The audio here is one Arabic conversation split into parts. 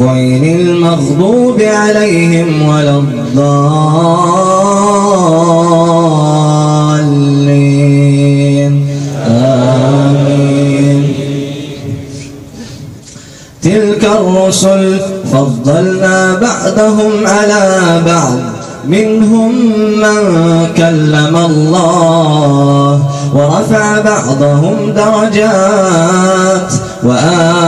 غير المغضوب عليهم ولا الضالين. آمين. تلك الرسل فضلنا بعضهم على بعض. منهم من كلم الله ورفع بعضهم درجات. وآتينا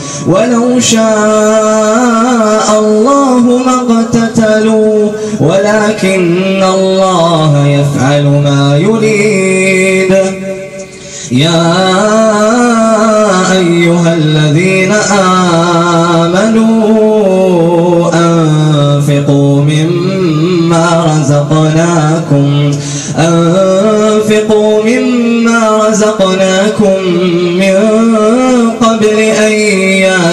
ولو شاء الله ما اقتتلوا ولكن الله يفعل ما يريد. يا أيها الذين آمنوا أنفقوا مما رزقناكم أنفقوا مما رزقناكم من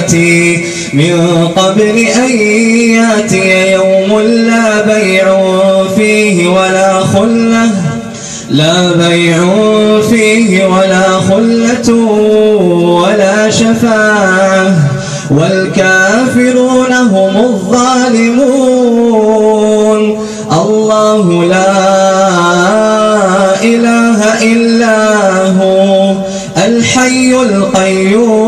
ياتي من قبل أن يأتي يوم لا بيع فيه ولا خلة. لا بيع فيه ولا خلة ولا شفاعة. والكافرون هم الظالمون. الله لا إله إلا هو الحي القيوم.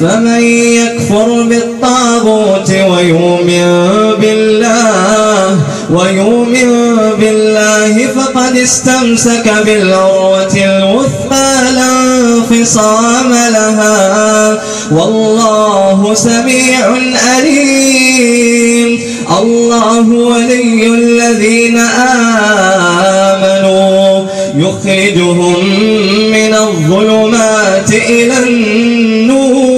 فمن يكفر بالطاغوت ويؤمن بالله ويؤمن بالله فقد استمسك بالعروة الوثقى لا انفصام لها. والله سميع عليم. الله ولي الذين آمنوا. يخرجهم من الظلمات إلى النور.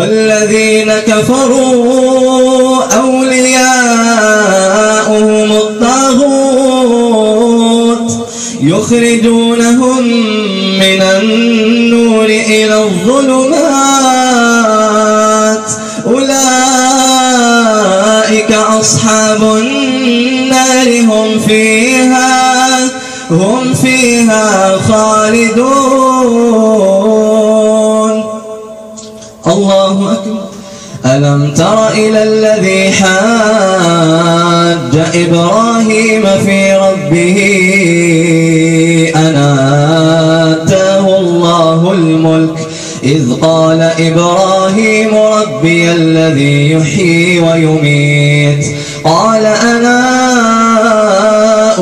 والذين كفروا أولياؤهم الطاغوت يخرجونهم من النور إلى الظلمات الله أكبر. ألم تر إلى الذي حاج إبراهيم في ربه أنا آتاه الله الملك إذ قال إبراهيم ربي الذي يحيي ويميت. قال أنا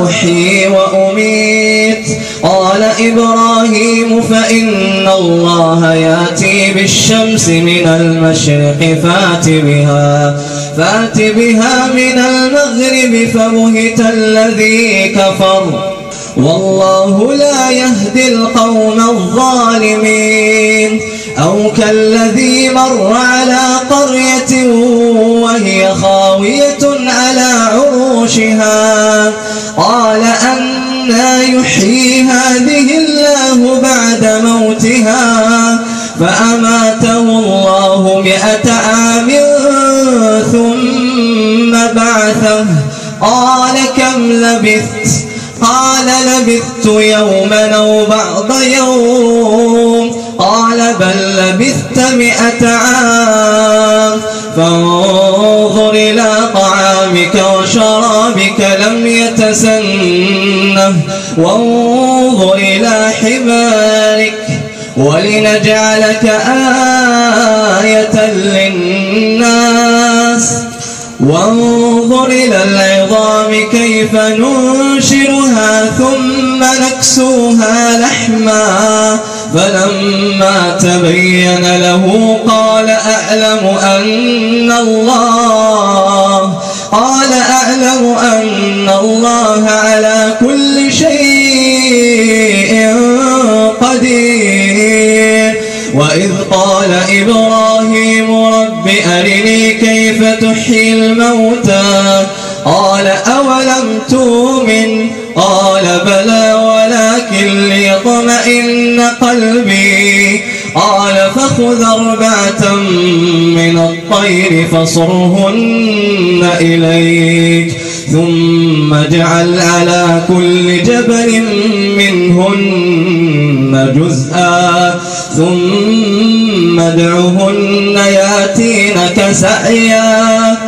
أحيي وأميت. قال إبراهيم فإن الله يأتي بالشمس من المشرق فات بها فات بها من المغرب فبهت الذي كفر. والله لا يهدي القوم الظالمين أو كالذي مر على قرية وهي خاوية على عروشها. قال أنا يحيي هذه الله بعد موتها فأماته الله مئة عام ثم بعثه. قال كم لبثت؟ قال لبثت يوما أو بعض يوم. قال بل لبثت مئة عام. فانظر إلى طعامك وشرابك لم يتسنه. وانظر إلى حمارك ولنجعلك آية للناس. وانظر إلى العظام كيف ننشرها ثم نكسوها لحما. فلما تبين له قال أعلم أن الله قال أعلم أن الله على كل شيء قدير. وإذ قال إبراهيم رب أرني كيف تحيي الموتى؟ قال أولم تؤمن؟ قال بلى ولكن ليطمئن قلبي. قال فخذ أربعة من الطير فصرهن إليك ثم اجعل على كل جبل منهن جزءا ثم ادعهن ياتينك سعيا.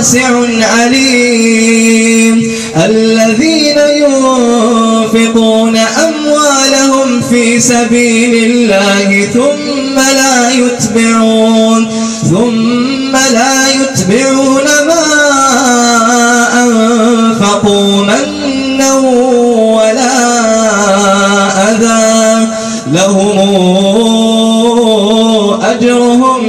واسع عليم. الذين ينفقون أموالهم في سبيل الله ثم لا يتبعون ثم لا يتبعون ما أنفقوا منا ولا أذى. لهم أجرهم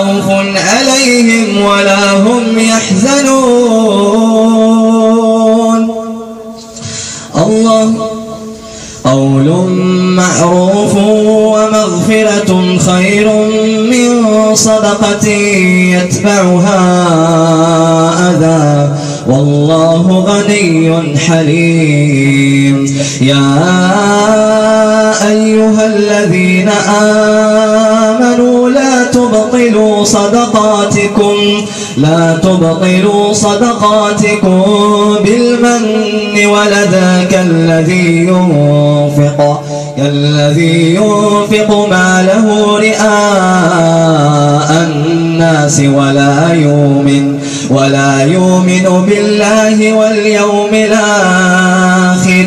خوف عليهم ولا هم يحزنون. الله قول معروف ومغفرة خير من صدقة يتبعها أذى. والله غني حليم. يا أيها الذين آمنوا لا تبطلوا صدقاتكم لا تبطلوا صدقاتكم بالمن ولذاك الذي ينفق كالذي ينفق ماله رئاء الناس ولا يؤمن ولا يؤمن بالله واليوم الآخر.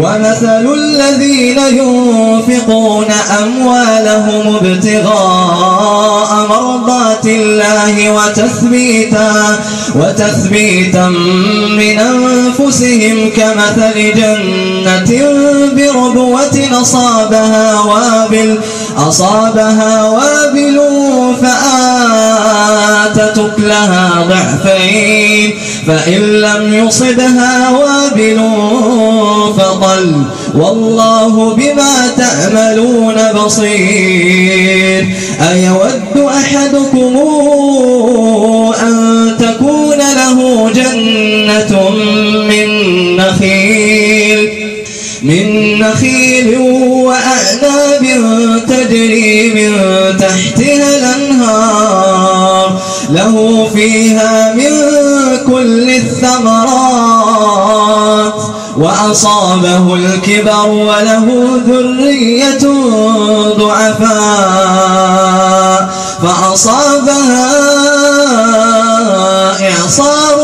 ومثل الذين ينفقون أموالهم ابتغاء مرضات الله وتثبيتا وتثبيتا من أنفسهم كمثل جنة بربوة أصابها وابل أصابها وابل فآتت أكلها ضعفين. فإن لم يصبها وابل فضل. والله بما تعملون بصير. أيود أحدكم أن تكون له جنة من نخيل؟ من نخيل تجري من تحتها الأنهار. له فيها من كل الثمرات. وأصابه الكبر وله ذرية ضعفاء. فأصابها إعصار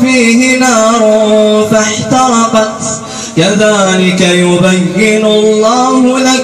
فيه نار فاحترقت. كذلك يبين الله لكم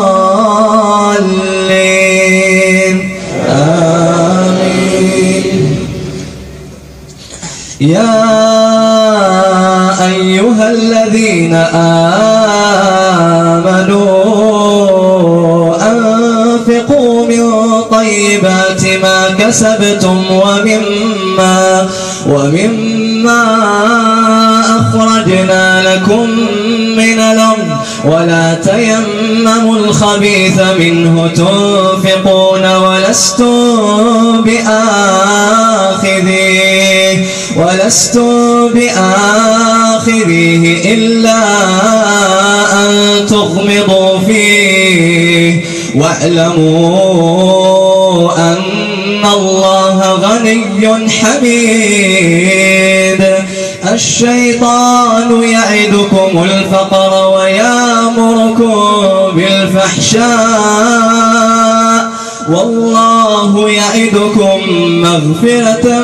كسبتم ومما ومما أخرجنا لكم من الأرض ولا تيمموا الخبيث منه تنفقون ولستم بآخذيه ولستم بآخذيه إلا أن تغمضوا فيه واعلموا أن الله غني حميد الشيطان يعدكم الفقر ويامركم بالفحشاء والله يعدكم مغفرة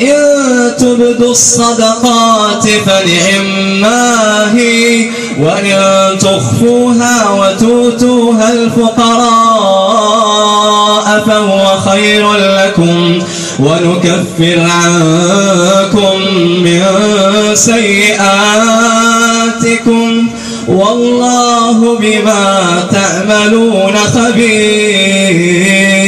إن تبدوا الصدقات فنعما هي وإن تخفوها وتوتوها الفقراء فهو خير لكم ونكفر عنكم من سيئاتكم والله بما تعملون خبير.